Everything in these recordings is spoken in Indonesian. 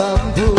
bambu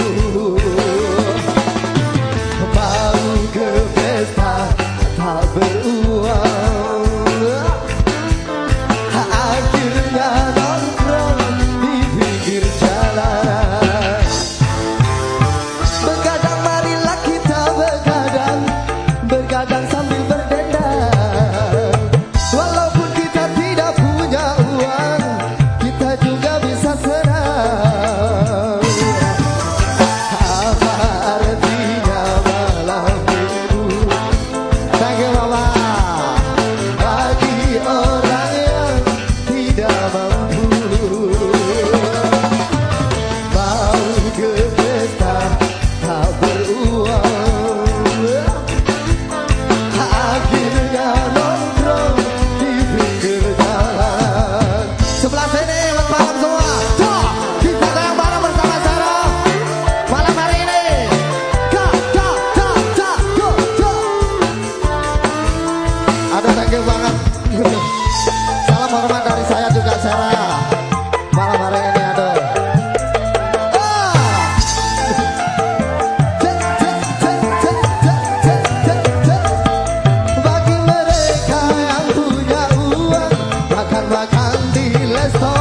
resto.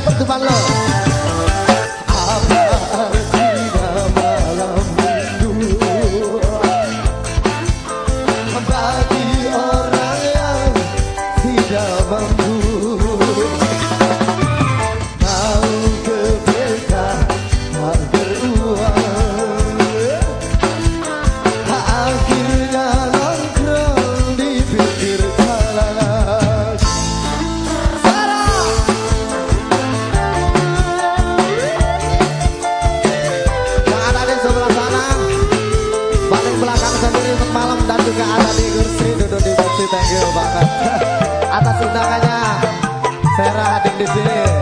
quebra do valor. Semoga ada di kursi duduk di kursi thank you banget atas undangannya. Saya hadir di sini.